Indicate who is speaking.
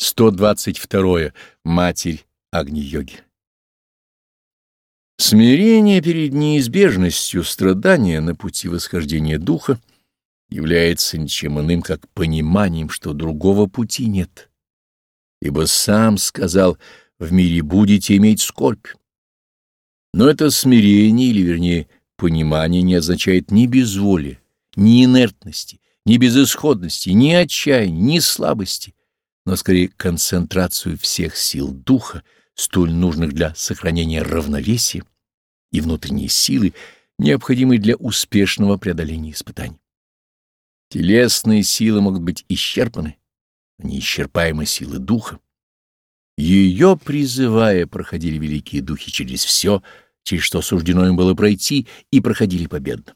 Speaker 1: 122. Матерь Агни-йоги. Смирение перед неизбежностью страдания на пути восхождения духа является ничем иным, как пониманием, что другого пути нет. Ибо сам сказал, в мире будете иметь скорбь. Но это смирение, или вернее понимание, не означает ни безволия, ни инертности, ни безысходности, ни отчаяния, ни слабости, но скорее концентрацию всех сил духа, столь нужных для сохранения равновесия и внутренней силы, необходимой для успешного преодоления испытаний. Телесные силы могут быть исчерпаны, но неисчерпаемы силы духа. Ее призывая, проходили великие духи через все, через что суждено им было пройти, и проходили победно.